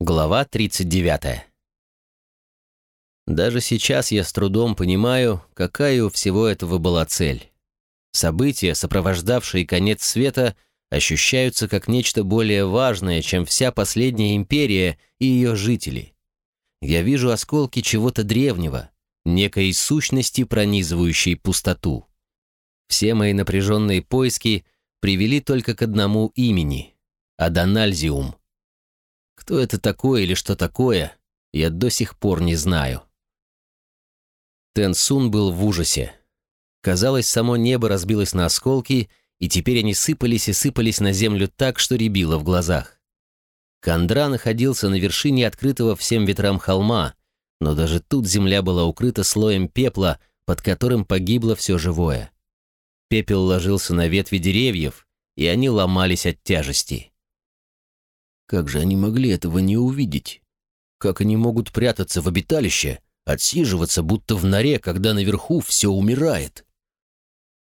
Глава 39. Даже сейчас я с трудом понимаю, какая у всего этого была цель. События, сопровождавшие конец света, ощущаются как нечто более важное, чем вся последняя империя и ее жители. Я вижу осколки чего-то древнего, некой сущности, пронизывающей пустоту. Все мои напряженные поиски привели только к одному имени — Адональзиум. Кто это такое или что такое, я до сих пор не знаю. Тенсун был в ужасе. Казалось, само небо разбилось на осколки, и теперь они сыпались и сыпались на землю так, что рябило в глазах. Кандра находился на вершине открытого всем ветрам холма, но даже тут земля была укрыта слоем пепла, под которым погибло все живое. Пепел ложился на ветви деревьев, и они ломались от тяжести. Как же они могли этого не увидеть? Как они могут прятаться в обиталище, отсиживаться, будто в норе, когда наверху все умирает?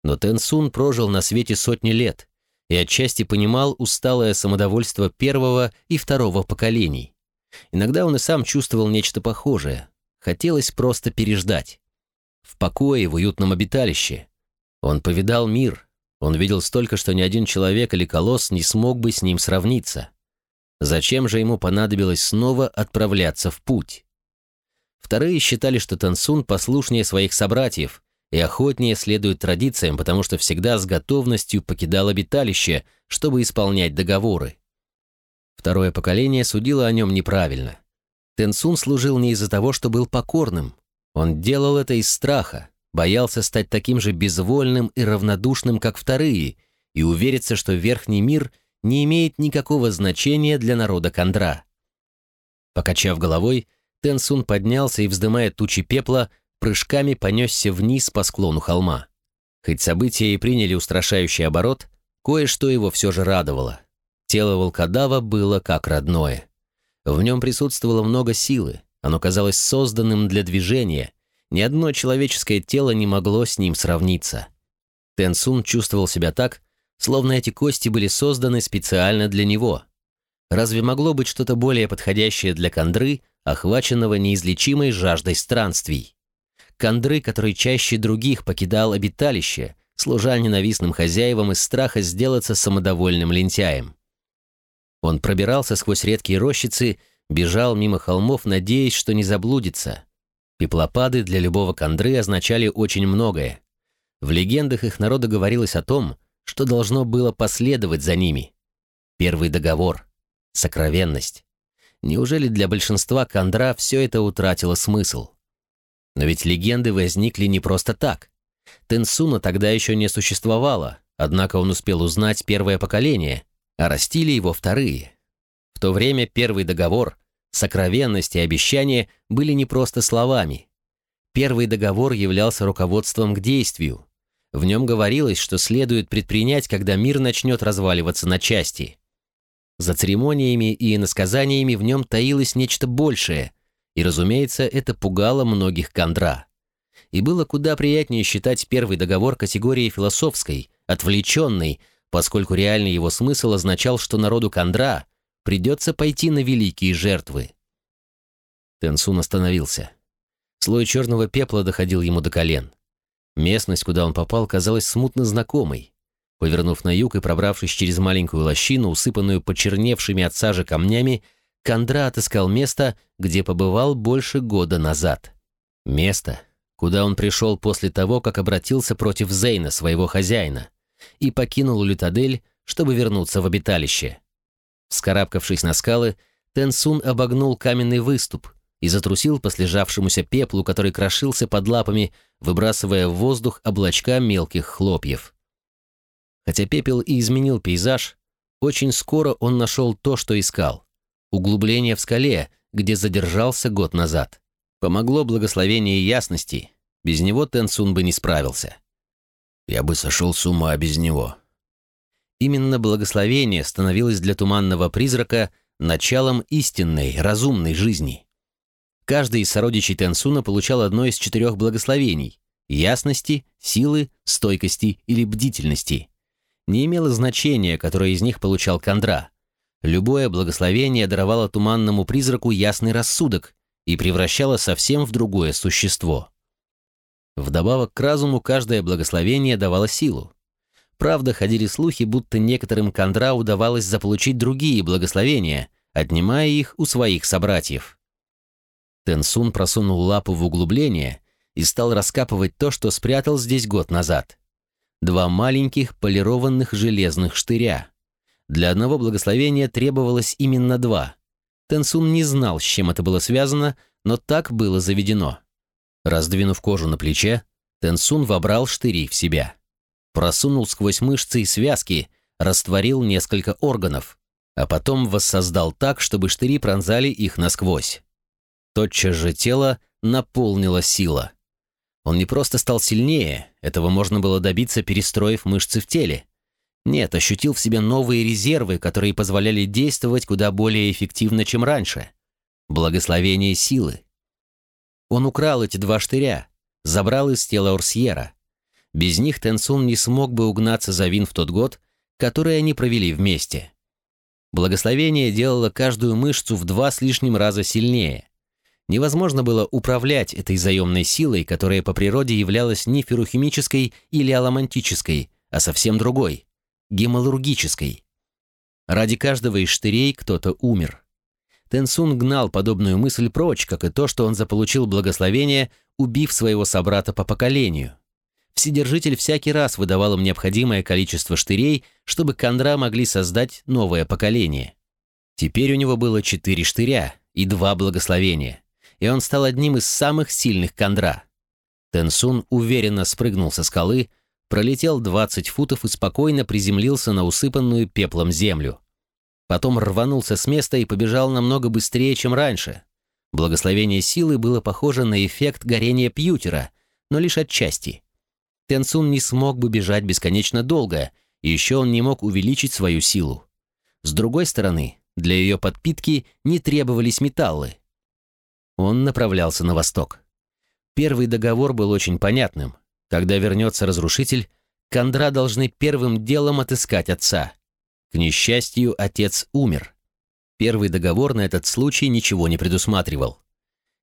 Но Тенсун прожил на свете сотни лет и отчасти понимал усталое самодовольство первого и второго поколений. Иногда он и сам чувствовал нечто похожее. Хотелось просто переждать. В покое, в уютном обиталище. Он повидал мир. Он видел столько, что ни один человек или колосс не смог бы с ним сравниться. Зачем же ему понадобилось снова отправляться в путь? Вторые считали, что Тансун послушнее своих собратьев и охотнее следует традициям, потому что всегда с готовностью покидал обиталище, чтобы исполнять договоры. Второе поколение судило о нем неправильно. Тенсун служил не из-за того, что был покорным. Он делал это из страха, боялся стать таким же безвольным и равнодушным, как вторые, и увериться, что верхний мир — не имеет никакого значения для народа Кандра. Покачав головой, Тенсун поднялся и, вздымая тучи пепла, прыжками понесся вниз по склону холма. Хоть события и приняли устрашающий оборот, кое-что его все же радовало. Тело волкодава было как родное. В нем присутствовало много силы, оно казалось созданным для движения, ни одно человеческое тело не могло с ним сравниться. Тенсун чувствовал себя так, словно эти кости были созданы специально для него. Разве могло быть что-то более подходящее для Кандры, охваченного неизлечимой жаждой странствий? Кандры, который чаще других покидал обиталище, служа ненавистным хозяевам из страха сделаться самодовольным лентяем. Он пробирался сквозь редкие рощицы, бежал мимо холмов, надеясь, что не заблудится. Пеплопады для любого кандры означали очень многое. В легендах их народа говорилось о том, что должно было последовать за ними. Первый договор, сокровенность. Неужели для большинства Кондра все это утратило смысл? Но ведь легенды возникли не просто так. Тенсуна тогда еще не существовало, однако он успел узнать первое поколение, а растили его вторые. В то время первый договор, сокровенность и обещание были не просто словами. Первый договор являлся руководством к действию, в нем говорилось, что следует предпринять, когда мир начнет разваливаться на части. За церемониями и иносказаниями в нем таилось нечто большее, и, разумеется, это пугало многих кондра. И было куда приятнее считать первый договор категории философской, отвлеченной, поскольку реальный его смысл означал, что народу кондра придется пойти на великие жертвы. Тенсун остановился. Слой черного пепла доходил ему до колен. Местность, куда он попал, казалась смутно знакомой. Повернув на юг и пробравшись через маленькую лощину, усыпанную почерневшими от сажи камнями, Кондра отыскал место, где побывал больше года назад. Место, куда он пришел после того, как обратился против Зейна, своего хозяина, и покинул Лютадель, чтобы вернуться в обиталище. Вскарабкавшись на скалы, Тенсун обогнул каменный выступ, и затрусил по слежавшемуся пеплу, который крошился под лапами, выбрасывая в воздух облачка мелких хлопьев. Хотя пепел и изменил пейзаж, очень скоро он нашел то, что искал. Углубление в скале, где задержался год назад. Помогло благословение ясности, без него Тенсун бы не справился. Я бы сошел с ума без него. Именно благословение становилось для туманного призрака началом истинной, разумной жизни. Каждый из сородичей Тенсуна получал одно из четырех благословений – ясности, силы, стойкости или бдительности. Не имело значения, которое из них получал Кандра. Любое благословение даровало туманному призраку ясный рассудок и превращало совсем в другое существо. Вдобавок к разуму каждое благословение давало силу. Правда, ходили слухи, будто некоторым Кондра удавалось заполучить другие благословения, отнимая их у своих собратьев. Тенсун просунул лапу в углубление и стал раскапывать то, что спрятал здесь год назад. Два маленьких полированных железных штыря. Для одного благословения требовалось именно два. Тенсун не знал, с чем это было связано, но так было заведено. Раздвинув кожу на плече, Тенсун вобрал штыри в себя. Просунул сквозь мышцы и связки, растворил несколько органов, а потом воссоздал так, чтобы штыри пронзали их насквозь. Тотчас же тело наполнило сила. Он не просто стал сильнее, этого можно было добиться, перестроив мышцы в теле. Нет, ощутил в себе новые резервы, которые позволяли действовать куда более эффективно, чем раньше. Благословение силы. Он украл эти два штыря, забрал из тела Орсьера. Без них Тенсун не смог бы угнаться за Вин в тот год, который они провели вместе. Благословение делало каждую мышцу в два с лишним раза сильнее. Невозможно было управлять этой заемной силой, которая по природе являлась не ферухимической или аламантической, а совсем другой – гемалургической. Ради каждого из штырей кто-то умер. Тенсун гнал подобную мысль прочь, как и то, что он заполучил благословение, убив своего собрата по поколению. Вседержитель всякий раз выдавал им необходимое количество штырей, чтобы Кондра могли создать новое поколение. Теперь у него было четыре штыря и два благословения, и он стал одним из самых сильных Кондра. Тенсун уверенно спрыгнул со скалы, пролетел 20 футов и спокойно приземлился на усыпанную пеплом землю. Потом рванулся с места и побежал намного быстрее, чем раньше. Благословение силы было похоже на эффект горения пьютера, но лишь отчасти. Тенсун не смог бы бежать бесконечно долго, и еще он не мог увеличить свою силу. С другой стороны, для ее подпитки не требовались металлы. Он направлялся на восток. Первый договор был очень понятным. Когда вернется разрушитель, Кондра должны первым делом отыскать отца. К несчастью, отец умер. Первый договор на этот случай ничего не предусматривал.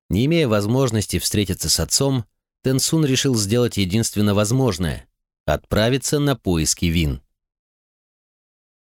Не имея возможности встретиться с отцом, Тенсун решил сделать единственно возможное – отправиться на поиски Вин.